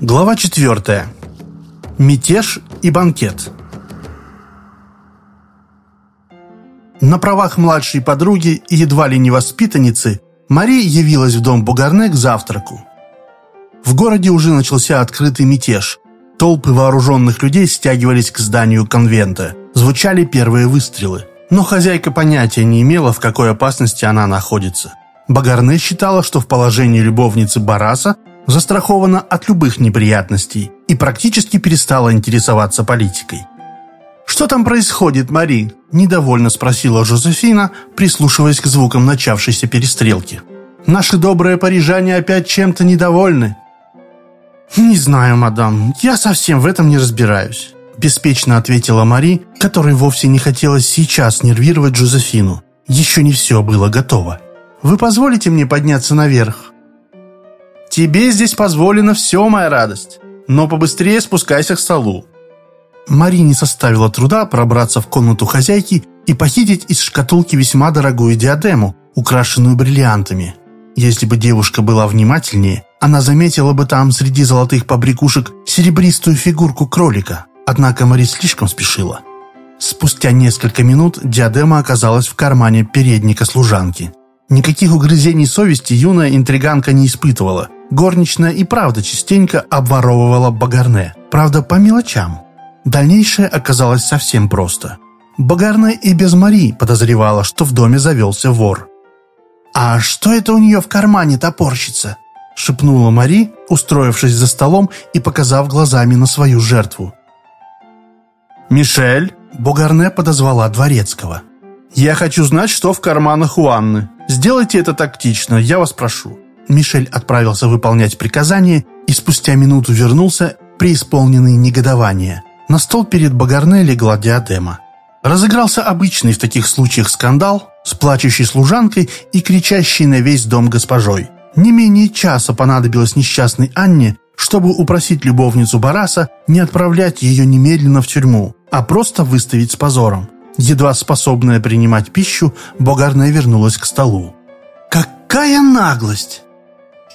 Глава 4. Мятеж и банкет. На правах младшей подруги и едва ли не воспитанницы Мария явилась в дом Бугарне к завтраку. В городе уже начался открытый мятеж. Толпы вооруженных людей стягивались к зданию конвента. Звучали первые выстрелы. Но хозяйка понятия не имела, в какой опасности она находится. Багарне считала, что в положении любовницы Бараса застрахована от любых неприятностей и практически перестала интересоваться политикой. «Что там происходит, Мари?» – недовольно спросила Жозефина, прислушиваясь к звукам начавшейся перестрелки. «Наши добрые парижане опять чем-то недовольны». «Не знаю, мадам, я совсем в этом не разбираюсь», – беспечно ответила Мари, которой вовсе не хотелось сейчас нервировать Жозефину. Еще не все было готово. «Вы позволите мне подняться наверх?» Тебе здесь позволено все, моя радость. Но побыстрее спускайся к столу». Марине составило труда пробраться в комнату хозяйки и похитить из шкатулки весьма дорогую диадему, украшенную бриллиантами. Если бы девушка была внимательнее, она заметила бы там среди золотых побрякушек серебристую фигурку кролика. Однако Мари слишком спешила. Спустя несколько минут диадема оказалась в кармане передника служанки. Никаких угрызений совести юная интриганка не испытывала. Горничная и правда частенько обворовывала Багарне. Правда, по мелочам. Дальнейшее оказалось совсем просто. Багарне и без Мари подозревала, что в доме завелся вор. «А что это у нее в кармане топорщится?» шепнула Мари, устроившись за столом и показав глазами на свою жертву. «Мишель!» Бугарне подозвала Дворецкого. «Я хочу знать, что в карманах у Анны. Сделайте это тактично, я вас прошу». Мишель отправился выполнять приказание и спустя минуту вернулся, преисполненный негодования. На стол перед Багарне легла диадема. Разыгрался обычный в таких случаях скандал с плачущей служанкой и кричащей на весь дом госпожой. Не менее часа понадобилось несчастной Анне, чтобы упросить любовницу Бараса не отправлять ее немедленно в тюрьму, а просто выставить с позором. Едва способная принимать пищу, Богарне вернулась к столу. «Какая наглость!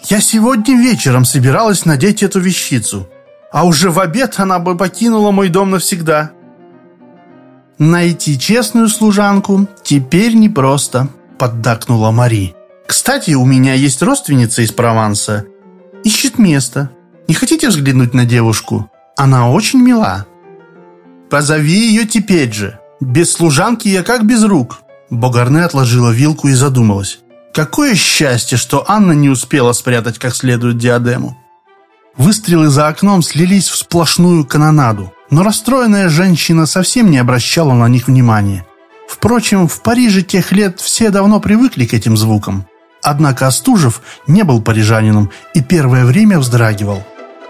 Я сегодня вечером собиралась надеть эту вещицу, а уже в обед она бы покинула мой дом навсегда». «Найти честную служанку теперь непросто», — поддакнула Мари. «Кстати, у меня есть родственница из Прованса. Ищет место. Не хотите взглянуть на девушку? Она очень мила». «Позови ее теперь же», без служанки я как без рук». Богарне отложила вилку и задумалась. Какое счастье, что Анна не успела спрятать как следует диадему. Выстрелы за окном слились в сплошную канонаду, но расстроенная женщина совсем не обращала на них внимания. Впрочем, в Париже тех лет все давно привыкли к этим звукам. Однако Остужев не был парижанином и первое время вздрагивал.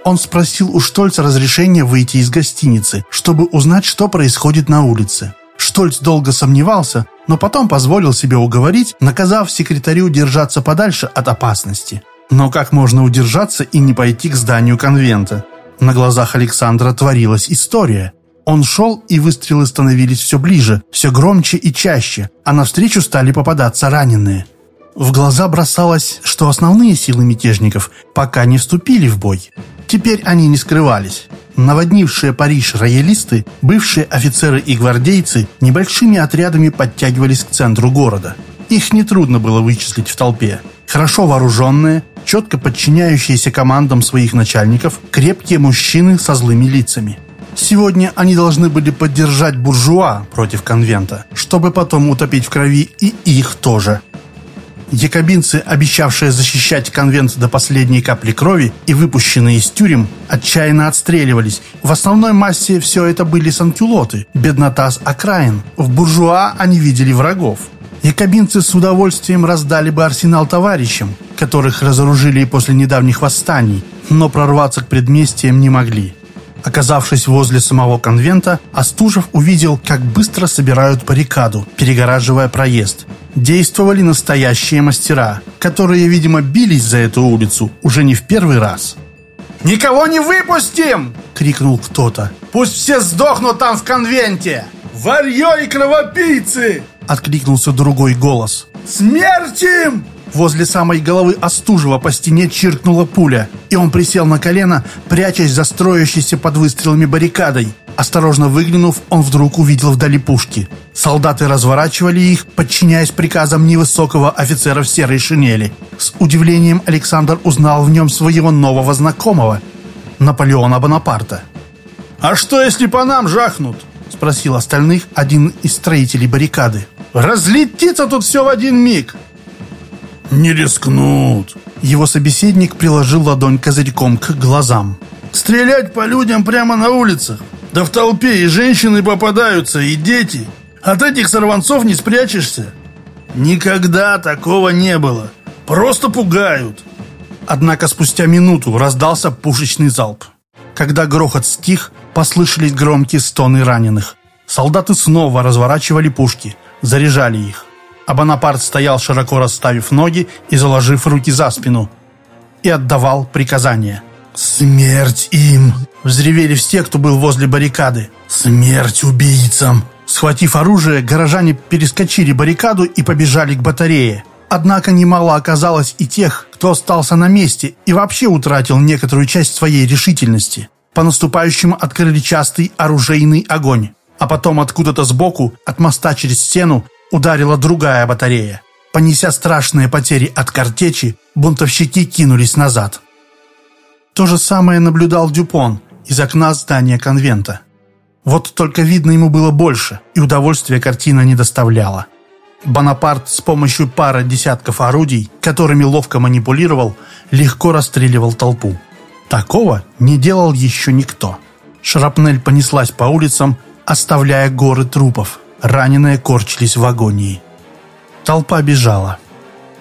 Он спросил у Штольца разрешения выйти из гостиницы, чтобы узнать, что происходит на улице. Штольц долго сомневался, но потом позволил себе уговорить, наказав секретарю держаться подальше от опасности. Но как можно удержаться и не пойти к зданию конвента? На глазах Александра творилась история. Он шел, и выстрелы становились все ближе, все громче и чаще, а навстречу стали попадаться раненые. В глаза бросалось, что основные силы мятежников пока не вступили в бой. Теперь они не скрывались. Наводнившие Париж роялисты, бывшие офицеры и гвардейцы, небольшими отрядами подтягивались к центру города. Их нетрудно было вычислить в толпе. Хорошо вооруженные, четко подчиняющиеся командам своих начальников, крепкие мужчины со злыми лицами. Сегодня они должны были поддержать буржуа против конвента, чтобы потом утопить в крови и их тоже – Якобинцы, обещавшие защищать конвент до последней капли крови и выпущенные из тюрем, отчаянно отстреливались. В основной массе все это были санкюлоты, беднота окраин. В буржуа они видели врагов. Якобинцы с удовольствием раздали бы арсенал товарищам, которых разоружили после недавних восстаний, но прорваться к предместьям не могли. Оказавшись возле самого конвента, Остужев увидел, как быстро собирают баррикаду, перегораживая проезд. Действовали настоящие мастера, которые, видимо, бились за эту улицу уже не в первый раз. «Никого не выпустим!» — крикнул кто-то. «Пусть все сдохнут там в конвенте!» «Варьё и кровопийцы!» — откликнулся другой голос. «Смерть им!» Возле самой головы Остужева по стене чиркнула пуля. и он присел на колено, прячась за строящейся под выстрелами баррикадой. Осторожно выглянув, он вдруг увидел вдали пушки. Солдаты разворачивали их, подчиняясь приказам невысокого офицера в серой шинели. С удивлением Александр узнал в нем своего нового знакомого – Наполеона Бонапарта. «А что, если по нам жахнут?» – спросил остальных один из строителей баррикады. «Разлетится тут все в один миг!» «Не рискнут!» Его собеседник приложил ладонь козырьком к глазам. «Стрелять по людям прямо на улицах! Да в толпе и женщины попадаются, и дети! От этих сорванцов не спрячешься!» «Никогда такого не было! Просто пугают!» Однако спустя минуту раздался пушечный залп. Когда грохот стих, послышались громкие стоны раненых. Солдаты снова разворачивали пушки, заряжали их а Бонапарт стоял, широко расставив ноги и заложив руки за спину, и отдавал приказания. «Смерть им!» — взревели все, кто был возле баррикады. «Смерть убийцам!» Схватив оружие, горожане перескочили баррикаду и побежали к батарее. Однако немало оказалось и тех, кто остался на месте и вообще утратил некоторую часть своей решительности. По наступающим открыли частый оружейный огонь. А потом откуда-то сбоку, от моста через стену, ударила другая батарея. Понеся страшные потери от картечи, бунтовщики кинулись назад. То же самое наблюдал Дюпон из окна здания конвента. Вот только видно ему было больше, и удовольствия картина не доставляла. Бонапарт с помощью пары десятков орудий, которыми ловко манипулировал, легко расстреливал толпу. Такого не делал еще никто. Шрапнель понеслась по улицам, оставляя горы трупов. Раненые корчились в агонии. Толпа бежала.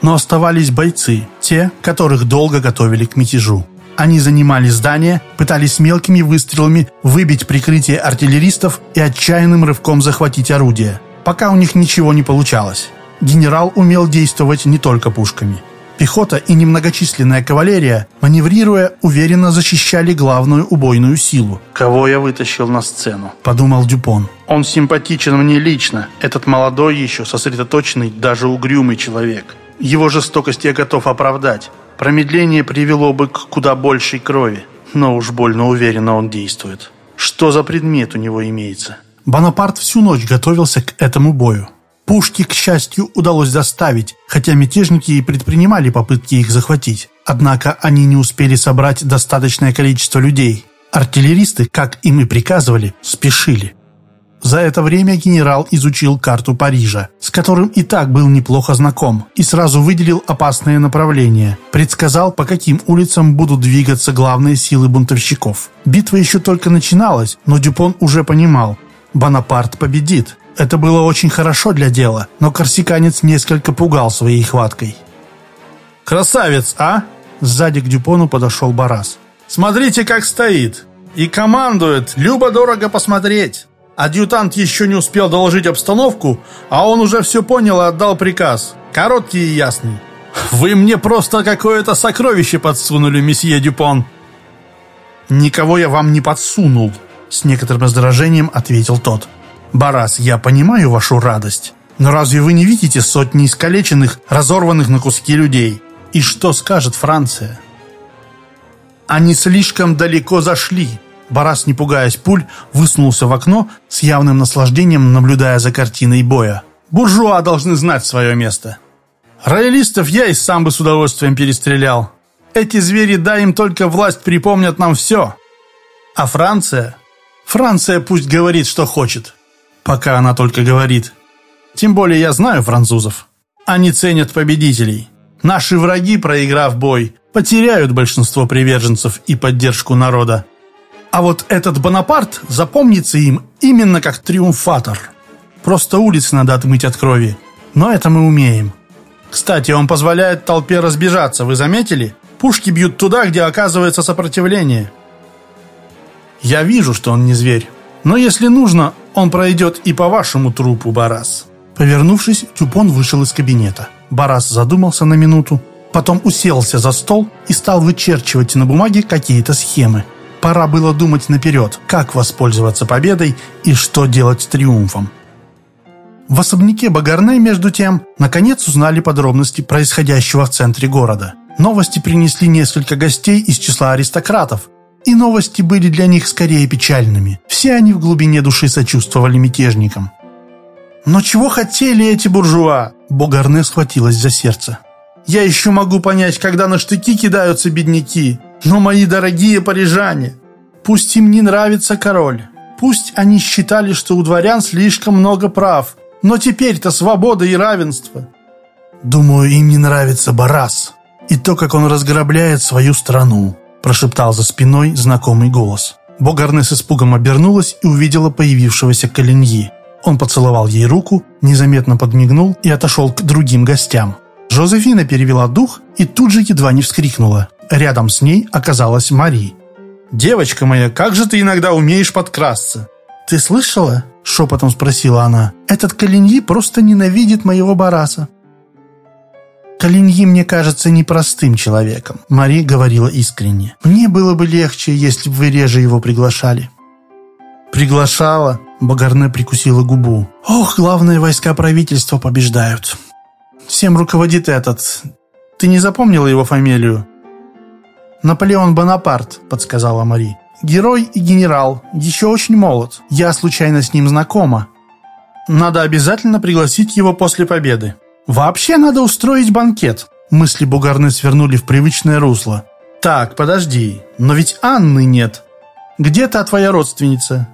Но оставались бойцы, те, которых долго готовили к мятежу. Они занимали здание, пытались мелкими выстрелами выбить прикрытие артиллеристов и отчаянным рывком захватить орудие. Пока у них ничего не получалось. Генерал умел действовать не только пушками. Пехота и немногочисленная кавалерия, маневрируя, уверенно защищали главную убойную силу. «Кого я вытащил на сцену?» – подумал Дюпон. «Он симпатичен мне лично. Этот молодой еще, сосредоточенный, даже угрюмый человек. Его жестокость я готов оправдать. Промедление привело бы к куда большей крови. Но уж больно уверенно он действует. Что за предмет у него имеется?» Бонапарт всю ночь готовился к этому бою. Пушки, к счастью, удалось доставить, хотя мятежники и предпринимали попытки их захватить. Однако они не успели собрать достаточное количество людей. Артиллеристы, как им и приказывали, спешили. За это время генерал изучил карту Парижа, с которым и так был неплохо знаком, и сразу выделил опасные направления, предсказал, по каким улицам будут двигаться главные силы бунтовщиков. Битва еще только начиналась, но Дюпон уже понимал, Бонапарт победит. Это было очень хорошо для дела, но корсиканец несколько пугал своей хваткой. «Красавец, а?» Сзади к Дюпону подошел Барас. «Смотрите, как стоит! И командует! Любо-дорого посмотреть!» Адъютант еще не успел доложить обстановку, а он уже все понял и отдал приказ. Короткий и ясный. «Вы мне просто какое-то сокровище подсунули, месье Дюпон!» «Никого я вам не подсунул», — с некоторым раздражением ответил тот. «Барас, я понимаю вашу радость, но разве вы не видите сотни искалеченных, разорванных на куски людей? И что скажет Франция?» «Они слишком далеко зашли», Барас, не пугаясь пуль, высунулся в окно с явным наслаждением, наблюдая за картиной боя. «Буржуа должны знать свое место. Роялистов я и сам бы с удовольствием перестрелял. Эти звери, дай им только власть, припомнят нам все. А Франция? Франция пусть говорит, что хочет. Пока она только говорит. Тем более я знаю французов. Они ценят победителей. Наши враги, проиграв бой, потеряют большинство приверженцев и поддержку народа. А вот этот Бонапарт запомнится им именно как триумфатор. Просто улицы надо отмыть от крови. Но это мы умеем. Кстати, он позволяет толпе разбежаться, вы заметили? Пушки бьют туда, где оказывается сопротивление. Я вижу, что он не зверь. Но если нужно, он пройдет и по вашему трупу, Барас». Повернувшись, Тюпон вышел из кабинета. Барас задумался на минуту, потом уселся за стол и стал вычерчивать на бумаге какие-то схемы. Пора было думать наперед, как воспользоваться победой и что делать с триумфом. В особняке Багарне, между тем, наконец узнали подробности происходящего в центре города. Новости принесли несколько гостей из числа аристократов, и новости были для них скорее печальными. Все они в глубине души сочувствовали мятежникам. «Но чего хотели эти буржуа?» Богарне схватилась за сердце. «Я еще могу понять, когда на штыки кидаются бедняки. Но мои дорогие парижане, пусть им не нравится король, пусть они считали, что у дворян слишком много прав, но теперь-то свобода и равенство». «Думаю, им не нравится Барас и то, как он разграбляет свою страну», прошептал за спиной знакомый голос. Богарне с испугом обернулась и увидела появившегося Калиньи. Он поцеловал ей руку, незаметно подмигнул и отошел к другим гостям. Жозефина перевела дух и тут же едва не вскрикнула. Рядом с ней оказалась Мари. «Девочка моя, как же ты иногда умеешь подкрасться?» «Ты слышала?» – шепотом спросила она. «Этот Калиньи просто ненавидит моего бараса». «Калиньи мне кажется непростым человеком», – Мари говорила искренне. «Мне было бы легче, если бы вы реже его приглашали». «Приглашала?» Багарне прикусила губу. «Ох, главные войска правительства побеждают. Всем руководит этот... Ты не запомнила его фамилию?» «Наполеон Бонапарт», — подсказала Мари. «Герой и генерал. Еще очень молод. Я случайно с ним знакома. Надо обязательно пригласить его после победы. Вообще надо устроить банкет». Мысли Бугарны свернули в привычное русло. «Так, подожди, но ведь Анны нет. Где та твоя родственница?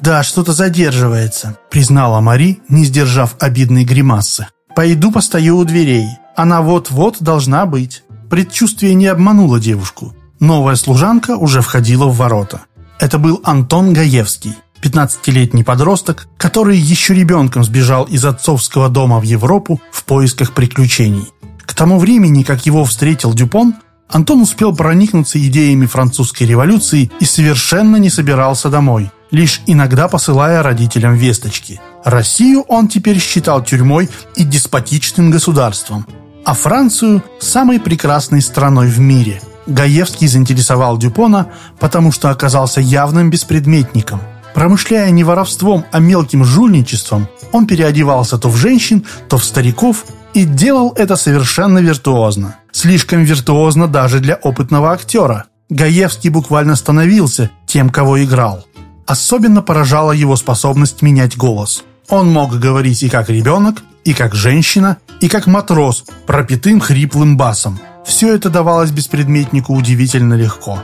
«Да, что-то задерживается», — признала Мари, не сдержав обидной гримасы. «Пойду постою у дверей. Она вот-вот должна быть». Предчувствие не обмануло девушку. Новая служанка уже входила в ворота. Это был Антон Гаевский, 15-летний подросток, который еще ребенком сбежал из отцовского дома в Европу в поисках приключений. К тому времени, как его встретил Дюпон, Антон успел проникнуться идеями французской революции и совершенно не собирался домой лишь иногда посылая родителям весточки. Россию он теперь считал тюрьмой и деспотичным государством, а Францию – самой прекрасной страной в мире. Гаевский заинтересовал Дюпона, потому что оказался явным беспредметником. Промышляя не воровством, а мелким жульничеством, он переодевался то в женщин, то в стариков и делал это совершенно виртуозно. Слишком виртуозно даже для опытного актера. Гаевский буквально становился тем, кого играл. Особенно поражала его способность менять голос. Он мог говорить и как ребенок, и как женщина, и как матрос, пропитым хриплым басом. Все это давалось беспредметнику удивительно легко.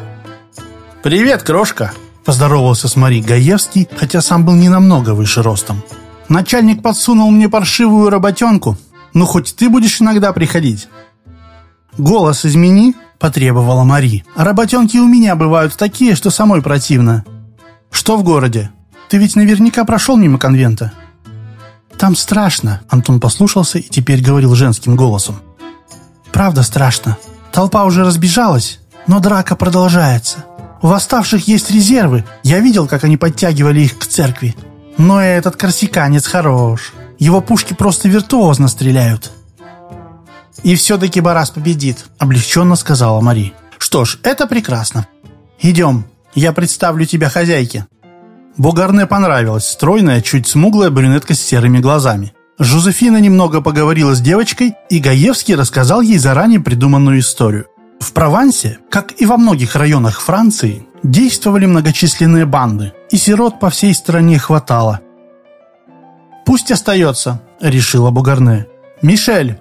«Привет, крошка!» – поздоровался с Мари Гаевский, хотя сам был не намного выше ростом. «Начальник подсунул мне паршивую работенку. Ну, хоть ты будешь иногда приходить». «Голос измени», – потребовала Мари. «А работенки у меня бывают такие, что самой противно. «Что в городе? Ты ведь наверняка прошел мимо конвента». «Там страшно», — Антон послушался и теперь говорил женским голосом. «Правда страшно. Толпа уже разбежалась, но драка продолжается. У восставших есть резервы. Я видел, как они подтягивали их к церкви. Но этот корсиканец хорош. Его пушки просто виртуозно стреляют». «И все-таки Барас победит», — облегченно сказала Мари. «Что ж, это прекрасно. Идем, я представлю тебя хозяйке». Бугарне понравилась стройная, чуть смуглая брюнетка с серыми глазами. Жозефина немного поговорила с девочкой, и Гаевский рассказал ей заранее придуманную историю. В Провансе, как и во многих районах Франции, действовали многочисленные банды, и сирот по всей стране хватало. «Пусть остается», — решила Бугарне. «Мишель,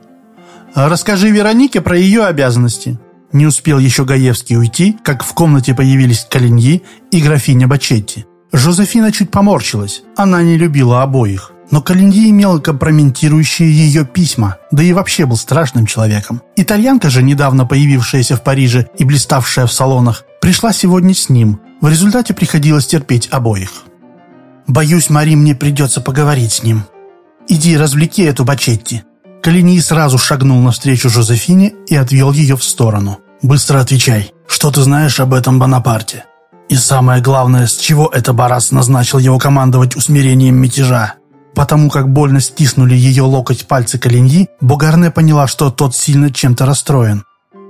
расскажи Веронике про ее обязанности. Не успел еще Гаевский уйти, как в комнате появились Калиньи и графиня Бачетти. Жозефина чуть поморщилась. Она не любила обоих. Но Калиньи имел компрометирующие ее письма, да и вообще был страшным человеком. Итальянка же, недавно появившаяся в Париже и блиставшая в салонах, пришла сегодня с ним. В результате приходилось терпеть обоих. «Боюсь, Мари, мне придется поговорить с ним. Иди, развлеки эту Бачетти». Калини сразу шагнул навстречу Жозефине и отвел ее в сторону. «Быстро отвечай. Что ты знаешь об этом Бонапарте? И самое главное, с чего это Барас назначил его командовать усмирением мятежа?» Потому как больно стиснули ее локоть пальцы Калиньи, Богарне поняла, что тот сильно чем-то расстроен.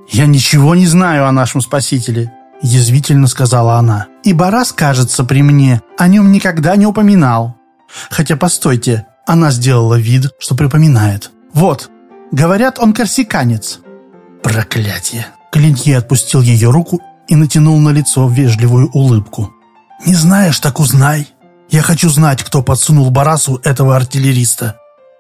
«Я ничего не знаю о нашем спасителе», – язвительно сказала она. «И Барас, кажется, при мне о нем никогда не упоминал. Хотя, постойте, она сделала вид, что припоминает. Вот, говорят, он корсиканец. Проклятие. Калинье отпустил ее руку и натянул на лицо вежливую улыбку. «Не знаешь, так узнай. Я хочу знать, кто подсунул Барасу этого артиллериста.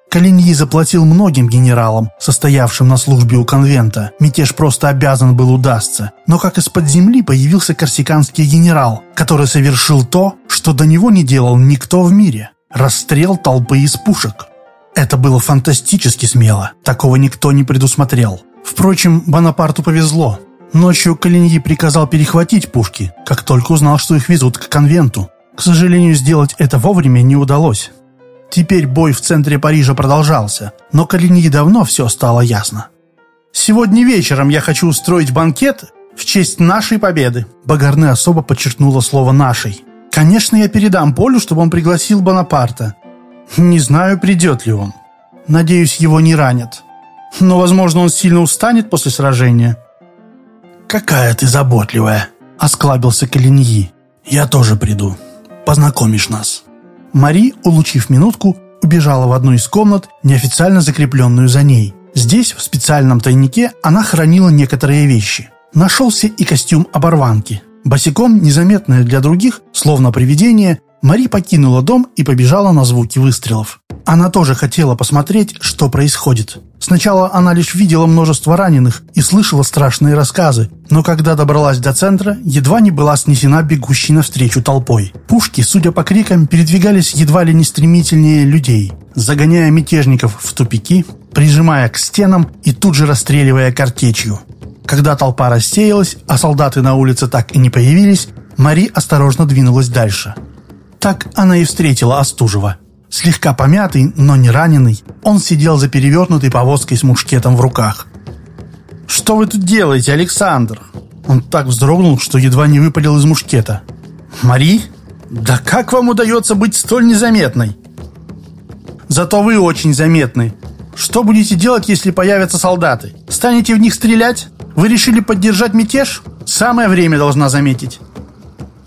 Калиньи заплатил многим генералам, состоявшим на службе у конвента. Мятеж просто обязан был удастся. Но как из-под земли появился корсиканский генерал, который совершил то, что до него не делал никто в мире. Расстрел толпы из пушек. Это было фантастически смело. Такого никто не предусмотрел. Впрочем, Бонапарту повезло. Ночью Калиньи приказал перехватить пушки, как только узнал, что их везут к конвенту. К сожалению, сделать это вовремя не удалось. Теперь бой в центре Парижа продолжался, но Калиньи давно все стало ясно. «Сегодня вечером я хочу устроить банкет в честь нашей победы», Багарне особо подчеркнула слово «нашей». «Конечно, я передам Полю, чтобы он пригласил Бонапарта. Не знаю, придет ли он. Надеюсь, его не ранят. Но, возможно, он сильно устанет после сражения». «Какая ты заботливая!» — осклабился Калиньи. «Я тоже приду. Познакомишь нас». Мари, улучив минутку, убежала в одну из комнат, неофициально закрепленную за ней. Здесь, в специальном тайнике, она хранила некоторые вещи. Нашелся и костюм оборванки. Босиком, незаметная для других, словно привидение, Мари покинула дом и побежала на звуки выстрелов. Она тоже хотела посмотреть, что происходит. Сначала она лишь видела множество раненых и слышала страшные рассказы, но когда добралась до центра, едва не была снесена бегущей навстречу толпой. Пушки, судя по крикам, передвигались едва ли не стремительнее людей, загоняя мятежников в тупики, прижимая к стенам и тут же расстреливая картечью. Когда толпа рассеялась, а солдаты на улице так и не появились, Мари осторожно двинулась дальше – так она и встретила Остужева. Слегка помятый, но не раненый, он сидел за перевернутой повозкой с мушкетом в руках. «Что вы тут делаете, Александр?» Он так вздрогнул, что едва не выпалил из мушкета. «Мари? Да как вам удается быть столь незаметной?» «Зато вы очень заметны. Что будете делать, если появятся солдаты? Станете в них стрелять? Вы решили поддержать мятеж? Самое время должна заметить».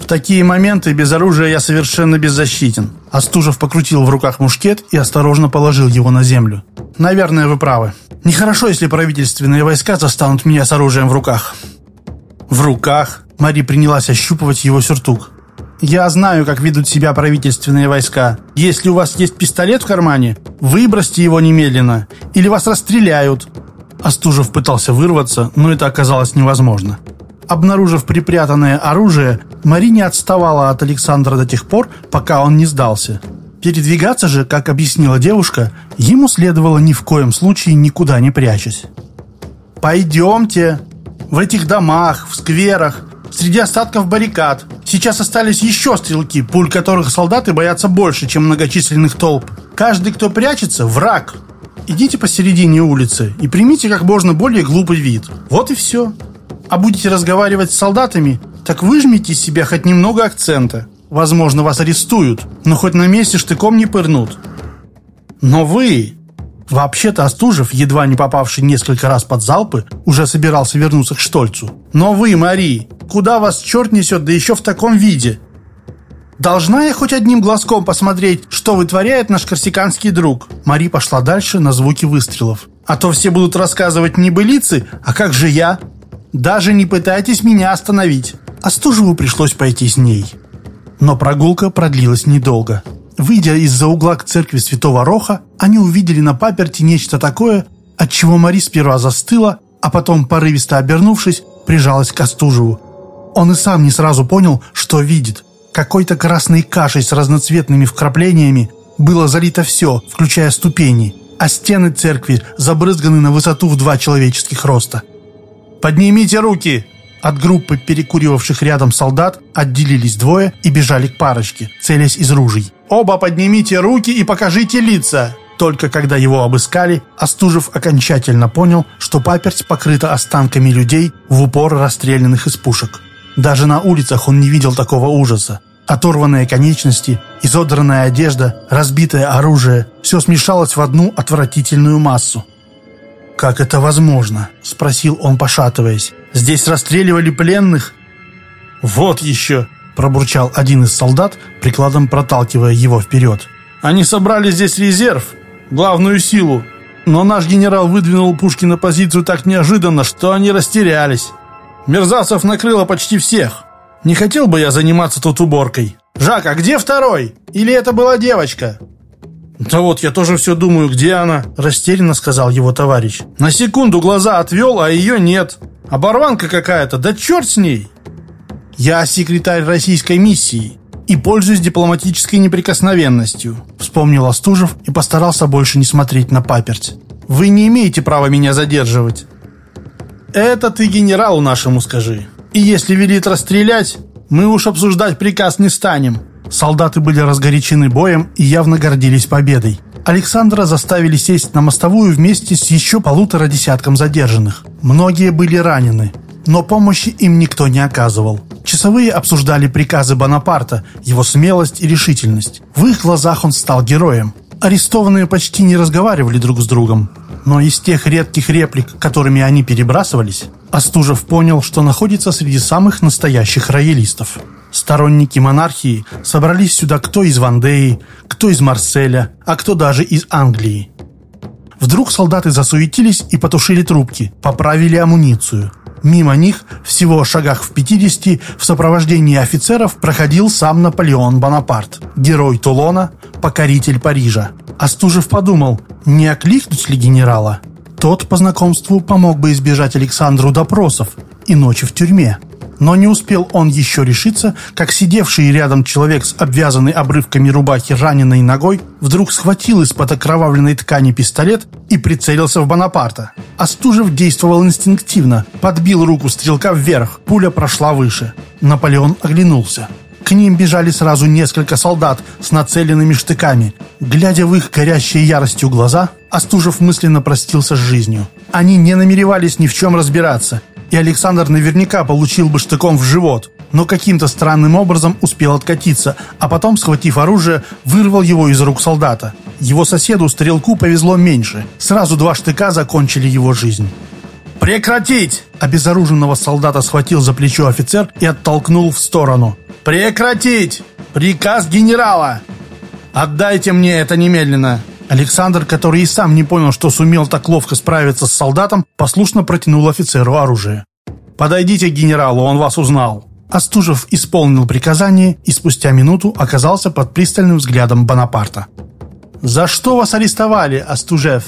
В такие моменты без оружия я совершенно беззащитен. Остужев покрутил в руках мушкет и осторожно положил его на землю. Наверное, вы правы. Нехорошо, если правительственные войска застанут меня с оружием в руках. В руках? Мари принялась ощупывать его сюртук. Я знаю, как ведут себя правительственные войска. Если у вас есть пистолет в кармане, выбросьте его немедленно, или вас расстреляют. Остужев пытался вырваться, но это оказалось невозможно. Обнаружив припрятанное оружие, Мари не отставала от Александра до тех пор, пока он не сдался. Передвигаться же, как объяснила девушка, ему следовало ни в коем случае никуда не прячась. «Пойдемте! В этих домах, в скверах, среди остатков баррикад. Сейчас остались еще стрелки, пуль которых солдаты боятся больше, чем многочисленных толп. Каждый, кто прячется, враг. Идите посередине улицы и примите как можно более глупый вид. Вот и все. А будете разговаривать с солдатами, так выжмите из себя хоть немного акцента. Возможно, вас арестуют, но хоть на месте штыком не пырнут. Но вы... Вообще-то Остужев, едва не попавший несколько раз под залпы, уже собирался вернуться к Штольцу. Но вы, Мари, куда вас черт несет, да еще в таком виде? Должна я хоть одним глазком посмотреть, что вытворяет наш корсиканский друг? Мари пошла дальше на звуки выстрелов. А то все будут рассказывать небылицы, а как же я? Даже не пытайтесь меня остановить. Остужеву пришлось пойти с ней. Но прогулка продлилась недолго. Выйдя из-за угла к церкви Святого Роха, они увидели на паперти нечто такое, от чего Мари сперва застыла, а потом, порывисто обернувшись, прижалась к Остужеву. Он и сам не сразу понял, что видит. Какой-то красной кашей с разноцветными вкраплениями было залито все, включая ступени, а стены церкви забрызганы на высоту в два человеческих роста. «Поднимите руки!» От группы перекуривавших рядом солдат отделились двое и бежали к парочке, целясь из ружей. «Оба поднимите руки и покажите лица!» Только когда его обыскали, Остужев окончательно понял, что паперть покрыта останками людей, в упор расстрелянных из пушек. Даже на улицах он не видел такого ужаса. Оторванные конечности, изодранная одежда, разбитое оружие – все смешалось в одну отвратительную массу. «Как это возможно?» – спросил он, пошатываясь. «Здесь расстреливали пленных?» «Вот еще!» – пробурчал один из солдат, прикладом проталкивая его вперед. «Они собрали здесь резерв, главную силу. Но наш генерал выдвинул пушки на позицию так неожиданно, что они растерялись. Мерзавцев накрыло почти всех. Не хотел бы я заниматься тут уборкой. Жак, а где второй? Или это была девочка? «Да вот, я тоже все думаю, где она?» – растерянно сказал его товарищ. «На секунду глаза отвел, а ее нет. Оборванка какая-то, да черт с ней!» «Я секретарь российской миссии и пользуюсь дипломатической неприкосновенностью», – вспомнил Остужев и постарался больше не смотреть на паперть. «Вы не имеете права меня задерживать». «Это ты генералу нашему скажи. И если велит расстрелять, мы уж обсуждать приказ не станем». Солдаты были разгорячены боем и явно гордились победой. Александра заставили сесть на мостовую вместе с еще полутора десятком задержанных. Многие были ранены, но помощи им никто не оказывал. Часовые обсуждали приказы Бонапарта, его смелость и решительность. В их глазах он стал героем. Арестованные почти не разговаривали друг с другом. Но из тех редких реплик, которыми они перебрасывались, Остужев понял, что находится среди самых настоящих роялистов. Сторонники монархии собрались сюда кто из Вандеи, кто из Марселя, а кто даже из Англии. Вдруг солдаты засуетились и потушили трубки, поправили амуницию. Мимо них, всего в шагах в 50, в сопровождении офицеров проходил сам Наполеон Бонапарт, герой Тулона, покоритель Парижа. Остужев подумал, не окликнуть ли генерала? Тот по знакомству помог бы избежать Александру допросов и ночи в тюрьме. Но не успел он еще решиться, как сидевший рядом человек с обвязанной обрывками рубахи раненой ногой вдруг схватил из-под окровавленной ткани пистолет и прицелился в Бонапарта. Остужев действовал инстинктивно, подбил руку стрелка вверх, пуля прошла выше. Наполеон оглянулся. К ним бежали сразу несколько солдат с нацеленными штыками. Глядя в их горящие яростью глаза, Остужев мысленно простился с жизнью. Они не намеревались ни в чем разбираться – и Александр наверняка получил бы штыком в живот, но каким-то странным образом успел откатиться, а потом, схватив оружие, вырвал его из рук солдата. Его соседу, стрелку, повезло меньше. Сразу два штыка закончили его жизнь. «Прекратить!» Обезоруженного солдата схватил за плечо офицер и оттолкнул в сторону. «Прекратить! Приказ генерала! Отдайте мне это немедленно!» Александр, который и сам не понял, что сумел так ловко справиться с солдатом, послушно протянул офицеру оружие. «Подойдите к генералу, он вас узнал». Остужев исполнил приказание и спустя минуту оказался под пристальным взглядом Бонапарта. «За что вас арестовали, Остужев?»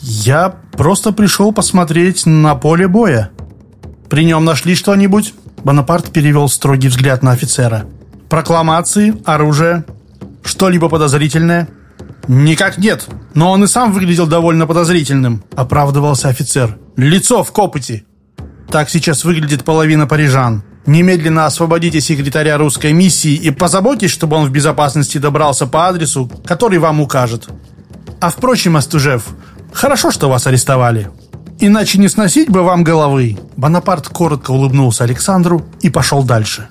«Я просто пришел посмотреть на поле боя». «При нем нашли что-нибудь?» Бонапарт перевел строгий взгляд на офицера. «Прокламации, оружие, что-либо подозрительное?» «Никак нет, но он и сам выглядел довольно подозрительным», — оправдывался офицер. «Лицо в копоти». «Так сейчас выглядит половина парижан. Немедленно освободите секретаря русской миссии и позаботьтесь, чтобы он в безопасности добрался по адресу, который вам укажет. А впрочем, Астужев, хорошо, что вас арестовали. Иначе не сносить бы вам головы». Бонапарт коротко улыбнулся Александру и пошел дальше.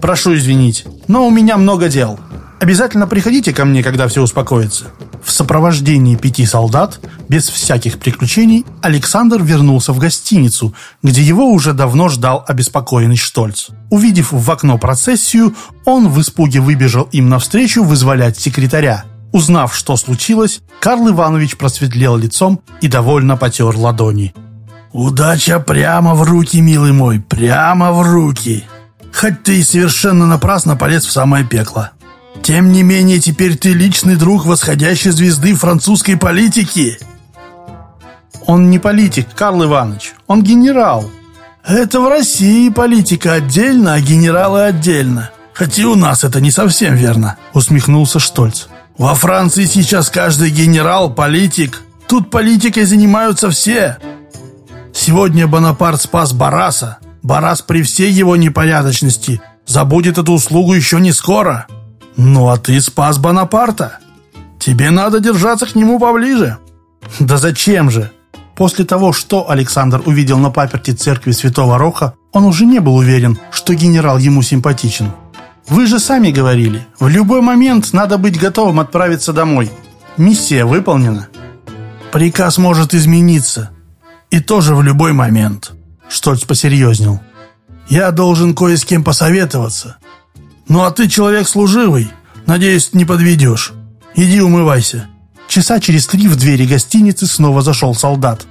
«Прошу извинить, но у меня много дел». Обязательно приходите ко мне, когда все успокоится». В сопровождении пяти солдат, без всяких приключений, Александр вернулся в гостиницу, где его уже давно ждал обеспокоенный Штольц. Увидев в окно процессию, он в испуге выбежал им навстречу вызволять секретаря. Узнав, что случилось, Карл Иванович просветлел лицом и довольно потер ладони. «Удача прямо в руки, милый мой, прямо в руки! Хоть ты и совершенно напрасно полез в самое пекло!» Тем не менее, теперь ты личный друг восходящей звезды французской политики. Он не политик, Карл Иванович, он генерал. Это в России политика отдельно, а генералы отдельно. Хотя у нас это не совсем верно, усмехнулся Штольц. Во Франции сейчас каждый генерал – политик. Тут политикой занимаются все. Сегодня Бонапарт спас Бараса. Барас при всей его непорядочности забудет эту услугу еще не скоро. «Ну а ты спас Бонапарта. Тебе надо держаться к нему поближе». «Да зачем же?» После того, что Александр увидел на паперти церкви Святого Роха, он уже не был уверен, что генерал ему симпатичен. «Вы же сами говорили, в любой момент надо быть готовым отправиться домой. Миссия выполнена». «Приказ может измениться. И тоже в любой момент», — Штольц посерьезнел. «Я должен кое с кем посоветоваться. Ну а ты человек служивый. Надеюсь, не подведешь. Иди умывайся. Часа через три в двери гостиницы снова зашел солдат.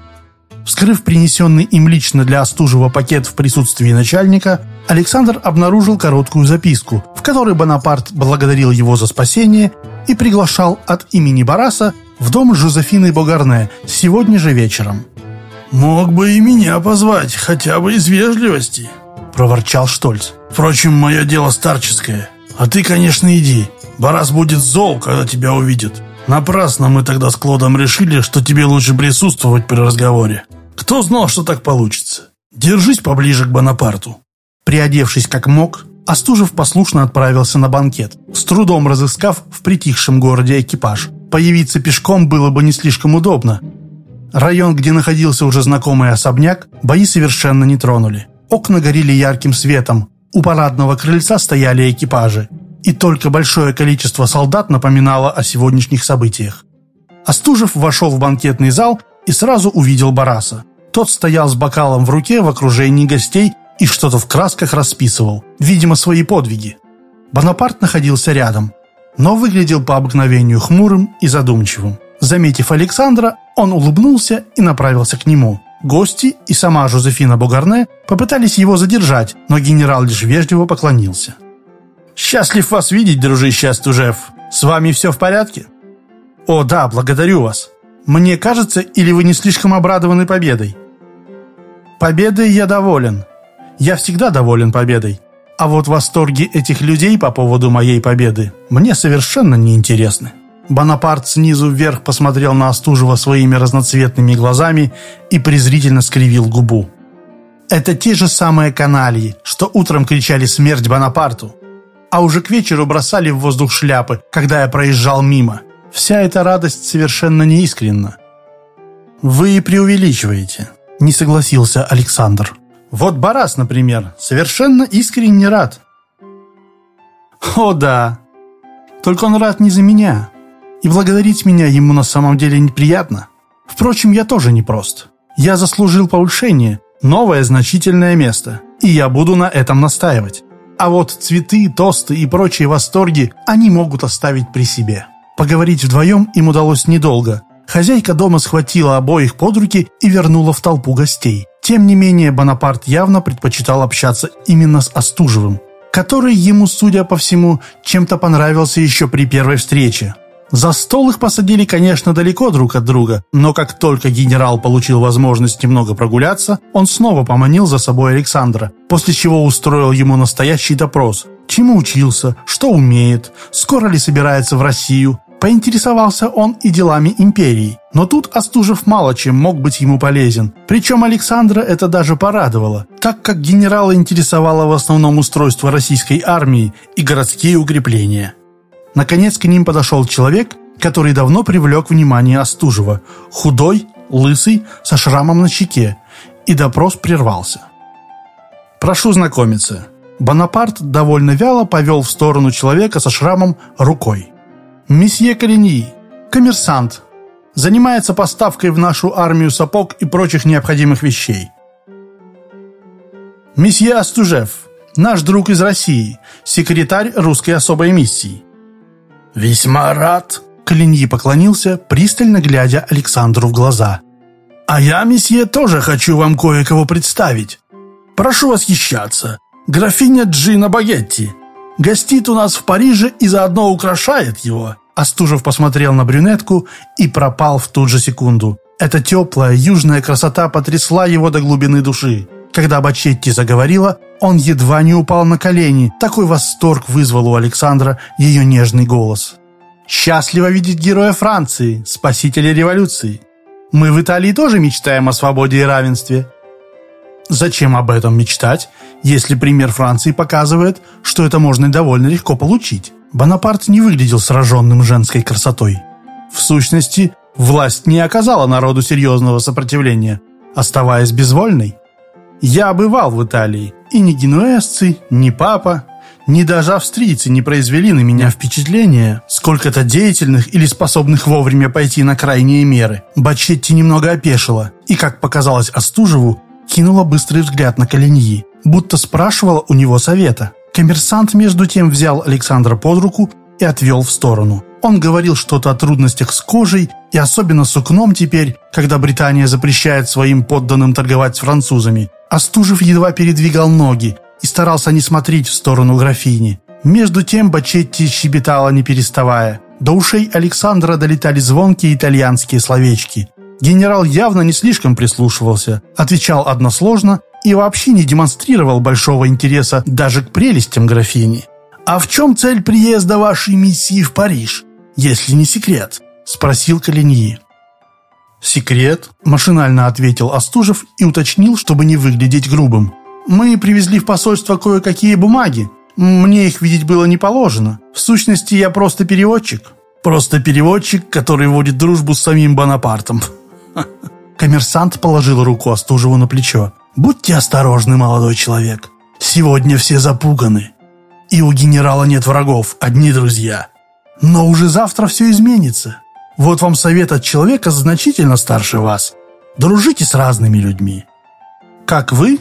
Вскрыв принесенный им лично для Остужева пакет в присутствии начальника, Александр обнаружил короткую записку, в которой Бонапарт благодарил его за спасение и приглашал от имени Бараса в дом Жозефины Богарне сегодня же вечером. «Мог бы и меня позвать, хотя бы из вежливости», — проворчал Штольц. «Впрочем, мое дело старческое. А ты, конечно, иди. Барас будет зол, когда тебя увидит. Напрасно мы тогда с Клодом решили, что тебе лучше присутствовать при разговоре. Кто знал, что так получится? Держись поближе к Бонапарту». Приодевшись как мог, Остужев послушно отправился на банкет, с трудом разыскав в притихшем городе экипаж. Появиться пешком было бы не слишком удобно. Район, где находился уже знакомый особняк, бои совершенно не тронули. Окна горели ярким светом, у парадного крыльца стояли экипажи, и только большое количество солдат напоминало о сегодняшних событиях. Остужев вошел в банкетный зал и сразу увидел Бараса. Тот стоял с бокалом в руке в окружении гостей и что-то в красках расписывал, видимо, свои подвиги. Бонапарт находился рядом, но выглядел по обыкновению хмурым и задумчивым. Заметив Александра, он улыбнулся и направился к нему. Гости и сама Жозефина Бугарне попытались его задержать, но генерал лишь вежливо поклонился. «Счастлив вас видеть, дружище Астужев. С вами все в порядке?» «О, да, благодарю вас. Мне кажется, или вы не слишком обрадованы победой?» «Победой я доволен. Я всегда доволен победой. А вот восторги этих людей по поводу моей победы мне совершенно неинтересны». Бонапарт снизу вверх посмотрел на Остужева своими разноцветными глазами и презрительно скривил губу. «Это те же самые канальи, что утром кричали «Смерть Бонапарту!» а уже к вечеру бросали в воздух шляпы, когда я проезжал мимо. Вся эта радость совершенно неискренна». «Вы преувеличиваете», — не согласился Александр. «Вот Барас, например, совершенно искренне рад». «О, да. Только он рад не за меня. И благодарить меня ему на самом деле неприятно. Впрочем, я тоже непрост. Я заслужил повышение, новое значительное место, и я буду на этом настаивать. А вот цветы, тосты и прочие восторги они могут оставить при себе. Поговорить вдвоем им удалось недолго. Хозяйка дома схватила обоих под руки и вернула в толпу гостей. Тем не менее, Бонапарт явно предпочитал общаться именно с Остужевым, который ему, судя по всему, чем-то понравился еще при первой встрече. За стол их посадили, конечно, далеко друг от друга, но как только генерал получил возможность немного прогуляться, он снова поманил за собой Александра, после чего устроил ему настоящий допрос. Чему учился, что умеет, скоро ли собирается в Россию. Поинтересовался он и делами империи. Но тут Остужев мало чем мог быть ему полезен. Причем Александра это даже порадовало, так как генерала интересовало в основном устройство российской армии и городские укрепления. Наконец к ним подошел человек, который давно привлек внимание Остужева. Худой, лысый, со шрамом на щеке. И допрос прервался. «Прошу знакомиться». Бонапарт довольно вяло повел в сторону человека со шрамом рукой. «Месье Калиньи, коммерсант, занимается поставкой в нашу армию сапог и прочих необходимых вещей. Месье Астужев, наш друг из России, секретарь русской особой миссии. «Весьма рад», — Калиньи поклонился, пристально глядя Александру в глаза. «А я, месье, тоже хочу вам кое-кого представить. Прошу восхищаться. Графиня Джина Багетти. Гостит у нас в Париже и заодно украшает его». Остужев посмотрел на брюнетку и пропал в ту же секунду. Эта теплая южная красота потрясла его до глубины души. Когда Бачетти заговорила, он едва не упал на колени. Такой восторг вызвал у Александра ее нежный голос. «Счастливо видеть героя Франции, спасителя революции. Мы в Италии тоже мечтаем о свободе и равенстве. Зачем об этом мечтать, если пример Франции показывает, что это можно довольно легко получить? Бонапарт не выглядел сраженным женской красотой. В сущности, власть не оказала народу серьезного сопротивления, оставаясь безвольной. Я бывал в Италии, и ни генуэзцы, ни папа, ни даже австрийцы не произвели на меня впечатления, сколько-то деятельных или способных вовремя пойти на крайние меры. Бачетти немного опешила, и, как показалось Остужеву, кинула быстрый взгляд на Калиньи, будто спрашивала у него совета. Коммерсант между тем взял Александра под руку и отвел в сторону. Он говорил что-то о трудностях с кожей и особенно с сукном теперь, когда Британия запрещает своим подданным торговать с французами. Остужев едва передвигал ноги и старался не смотреть в сторону графини. Между тем Бачетти щебетала не переставая. До ушей Александра долетали звонкие итальянские словечки. Генерал явно не слишком прислушивался, отвечал односложно и вообще не демонстрировал большого интереса даже к прелестям графини. «А в чем цель приезда вашей миссии в Париж?» если не секрет?» – спросил Калиньи. «Секрет?» – машинально ответил Остужев и уточнил, чтобы не выглядеть грубым. «Мы привезли в посольство кое-какие бумаги. Мне их видеть было не положено. В сущности, я просто переводчик». «Просто переводчик, который водит дружбу с самим Бонапартом». Коммерсант положил руку Остужеву на плечо. «Будьте осторожны, молодой человек. Сегодня все запуганы. И у генерала нет врагов, одни друзья. Но уже завтра все изменится. Вот вам совет от человека значительно старше вас. Дружите с разными людьми. Как вы?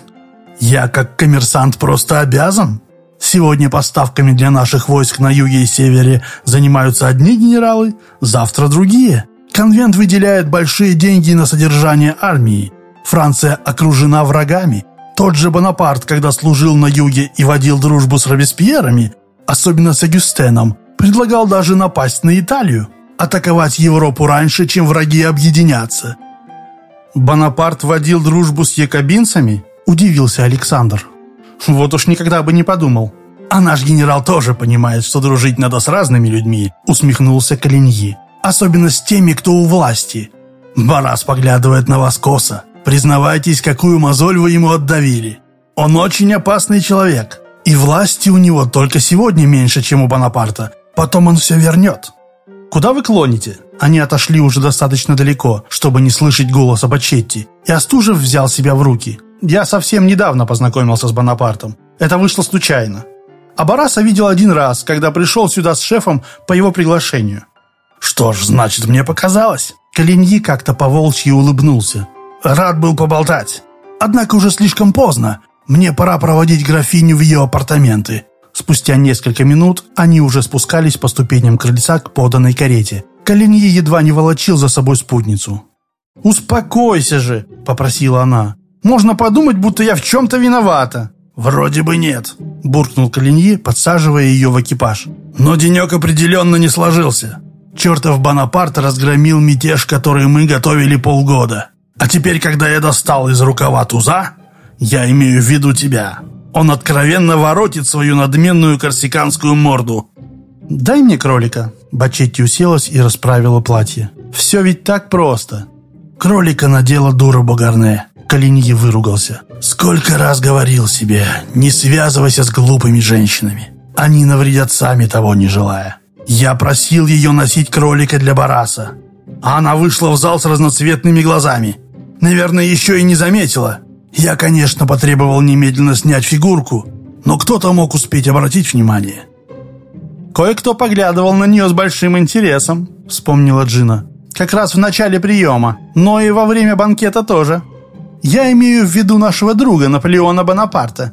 Я, как коммерсант, просто обязан. Сегодня поставками для наших войск на юге и севере занимаются одни генералы, завтра другие. Конвент выделяет большие деньги на содержание армии. Франция окружена врагами. Тот же Бонапарт, когда служил на юге и водил дружбу с Робеспьерами, особенно с Агюстеном, Предлагал даже напасть на Италию, атаковать Европу раньше, чем враги объединятся. «Бонапарт водил дружбу с якобинцами?» – удивился Александр. «Вот уж никогда бы не подумал». «А наш генерал тоже понимает, что дружить надо с разными людьми», – усмехнулся Калиньи. «Особенно с теми, кто у власти. Барас поглядывает на вас косо. Признавайтесь, какую мозоль вы ему отдавили. Он очень опасный человек. И власти у него только сегодня меньше, чем у Бонапарта. Потом он все вернет». «Куда вы клоните?» Они отошли уже достаточно далеко, чтобы не слышать голоса Бачетти, и Остужев взял себя в руки. «Я совсем недавно познакомился с Бонапартом. Это вышло случайно. А Бараса видел один раз, когда пришел сюда с шефом по его приглашению». «Что ж, значит, мне показалось». Калиньи как-то по-волчьи улыбнулся. «Рад был поболтать. Однако уже слишком поздно. Мне пора проводить графиню в ее апартаменты. Спустя несколько минут они уже спускались по ступеням крыльца к поданной карете. Коленье едва не волочил за собой спутницу. «Успокойся же!» – попросила она. «Можно подумать, будто я в чем-то виновата». «Вроде бы нет», – буркнул Калиньи, подсаживая ее в экипаж. «Но денек определенно не сложился. Чертов Бонапарт разгромил мятеж, который мы готовили полгода. А теперь, когда я достал из рукава туза, я имею в виду тебя. Он откровенно воротит свою надменную корсиканскую морду. «Дай мне кролика». Бачетти уселась и расправила платье. «Все ведь так просто». «Кролика надела дура Бугарне». Калиньи выругался. «Сколько раз говорил себе, не связывайся с глупыми женщинами. Они навредят сами того не желая. Я просил ее носить кролика для Бараса, а она вышла в зал с разноцветными глазами. Наверное, еще и не заметила, я, конечно, потребовал немедленно снять фигурку, но кто-то мог успеть обратить внимание. «Кое-кто поглядывал на нее с большим интересом», — вспомнила Джина. «Как раз в начале приема, но и во время банкета тоже. Я имею в виду нашего друга Наполеона Бонапарта.